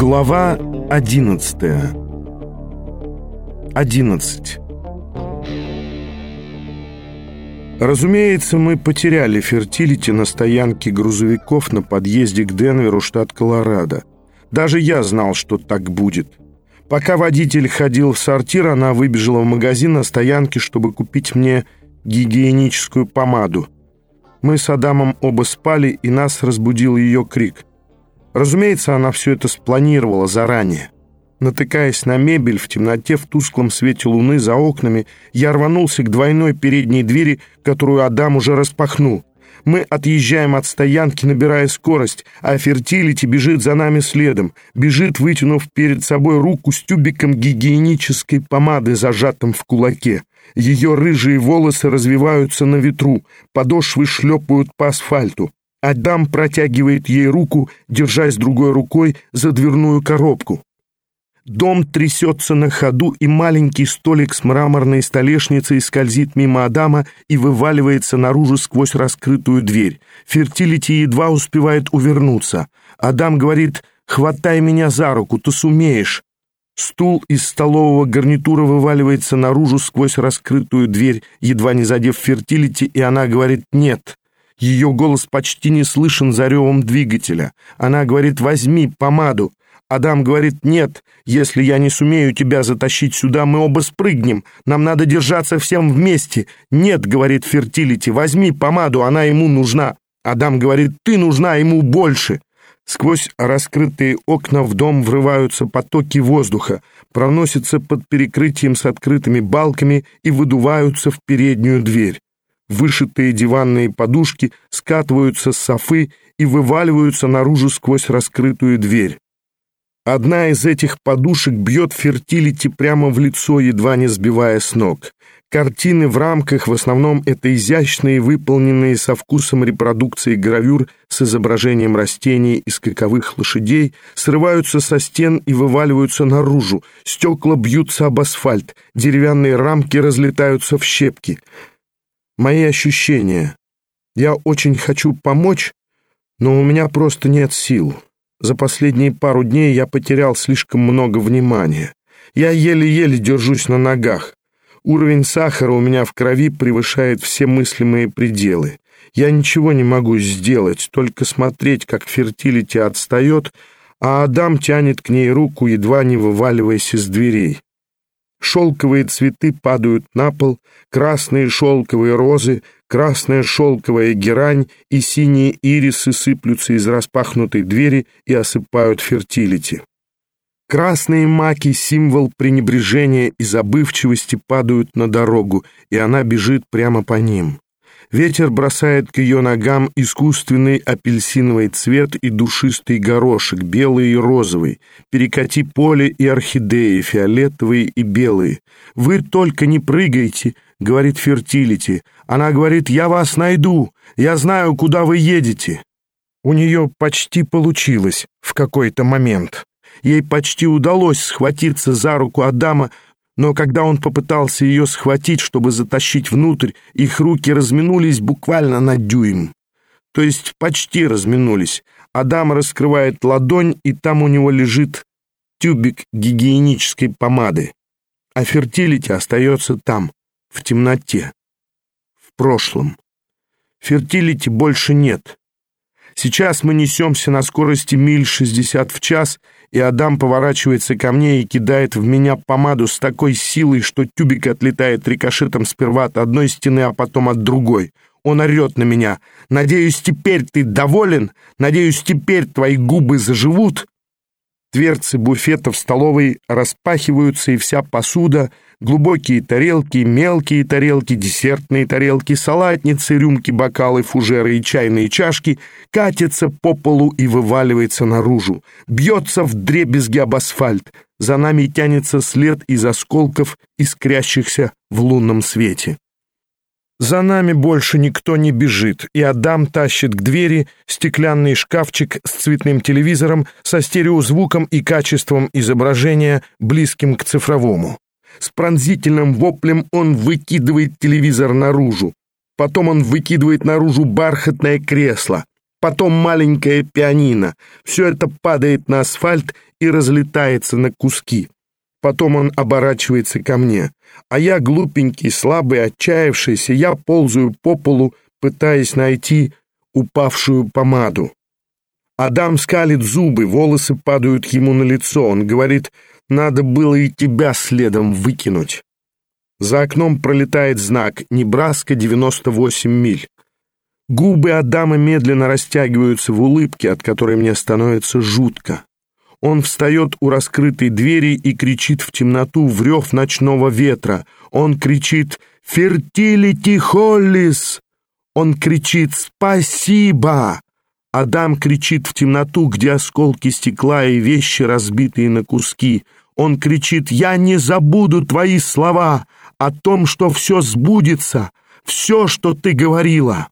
Глава одиннадцатая. Одиннадцать. Разумеется, мы потеряли фертилити на стоянке грузовиков на подъезде к Денверу, штат Колорадо. Даже я знал, что так будет. Пока водитель ходил в сортир, она выбежала в магазин на стоянке, чтобы купить мне гигиеническую помаду. Мы с Адамом оба спали, и нас разбудил ее крик. Разумеется, она все это спланировала заранее. Натыкаясь на мебель в темноте в тусклом свете луны за окнами, я рванулся к двойной передней двери, которую Адам уже распахнул. Мы отъезжаем от стоянки, набирая скорость, а Фертилити бежит за нами следом, бежит, вытянув перед собой руку с тюбиком гигиенической помады, зажатым в кулаке. Ее рыжие волосы развиваются на ветру, подошвы шлепают по асфальту. Адам протягивает ей руку, держась другой рукой за дверную коробку. Дом трясется на ходу, и маленький столик с мраморной столешницей скользит мимо Адама и вываливается наружу сквозь раскрытую дверь. Фертилити едва успевает увернуться. Адам говорит «Хватай меня за руку, ты сумеешь». Стул из столового гарнитура вываливается наружу сквозь раскрытую дверь, едва не задев Фертилити, и она говорит «нет». Ее голос почти не слышен за ревом двигателя. Она говорит «возьми помаду». Адам говорит, нет, если я не сумею тебя затащить сюда, мы оба спрыгнем. Нам надо держаться всем вместе. Нет, говорит Фертилити, возьми помаду, она ему нужна. Адам говорит, ты нужна ему больше. Сквозь раскрытые окна в дом врываются потоки воздуха, проносятся под перекрытием с открытыми балками и выдуваются в переднюю дверь. Вышитые диванные подушки скатываются с софы и вываливаются наружу сквозь раскрытую дверь. Одна из этих подушек бьет фертилити прямо в лицо, едва не сбивая с ног. Картины в рамках в основном это изящные, выполненные со вкусом репродукции гравюр с изображением растений и скаковых лошадей, срываются со стен и вываливаются наружу, стекла бьются об асфальт, деревянные рамки разлетаются в щепки. Мои ощущения. Я очень хочу помочь, но у меня просто нет сил. За последние пару дней я потерял слишком много внимания. Я еле-еле держусь на ногах. Уровень сахара у меня в крови превышает все мыслимые пределы. Я ничего не могу сделать, только смотреть, как фертилити отстает, а Адам тянет к ней руку, едва не вываливаясь из дверей. Шелковые цветы падают на пол, красные шелковые розы, красная шелковая герань и синие ирисы сыплются из распахнутой двери и осыпают фертилити. Красные маки, символ пренебрежения и забывчивости, падают на дорогу, и она бежит прямо по ним. Ветер бросает к ее ногам искусственный апельсиновый цвет и душистый горошек, белый и розовый, перекати поле и орхидеи, фиолетовые и белые. «Вы только не прыгайте», — говорит Фертилити. Она говорит, «Я вас найду, я знаю, куда вы едете». У нее почти получилось в какой-то момент. Ей почти удалось схватиться за руку Адама, но когда он попытался ее схватить, чтобы затащить внутрь, их руки разминулись буквально на дюйм. То есть почти разминулись. Адам раскрывает ладонь, и там у него лежит тюбик гигиенической помады. А Фертилити остается там, в темноте, в прошлом. Фертилити больше нет. Сейчас мы несемся на скорости миль 60 в час, и Адам поворачивается ко мне и кидает в меня помаду с такой силой, что тюбик отлетает рикошетом сперва от одной стены, а потом от другой. Он орет на меня. «Надеюсь, теперь ты доволен? Надеюсь, теперь твои губы заживут?» Дверцы буфета в столовой распахиваются, и вся посуда, глубокие тарелки, мелкие тарелки, десертные тарелки, салатницы, рюмки, бокалы, фужеры и чайные чашки катятся по полу и вываливается наружу, бьется в дребезги об асфальт. За нами тянется след из осколков, искрящихся в лунном свете. За нами больше никто не бежит, и Адам тащит к двери стеклянный шкафчик с цветным телевизором со стереозвуком и качеством изображения, близким к цифровому. С пронзительным воплем он выкидывает телевизор наружу. Потом он выкидывает наружу бархатное кресло. Потом маленькое пианино. Все это падает на асфальт и разлетается на куски. Потом он оборачивается ко мне. А я глупенький, слабый, отчаявшийся, я ползаю по полу, пытаясь найти упавшую помаду. Адам скалит зубы, волосы падают ему на лицо. Он говорит, надо было и тебя следом выкинуть. За окном пролетает знак «Небраска, 98 миль». Губы Адама медленно растягиваются в улыбке, от которой мне становится жутко. Он встает у раскрытой двери и кричит в темноту в рев ночного ветра. Он кричит «Фертилити Холлис!» Он кричит «Спасибо!» Адам кричит в темноту, где осколки стекла и вещи, разбитые на куски. Он кричит «Я не забуду твои слова о том, что все сбудется, все, что ты говорила».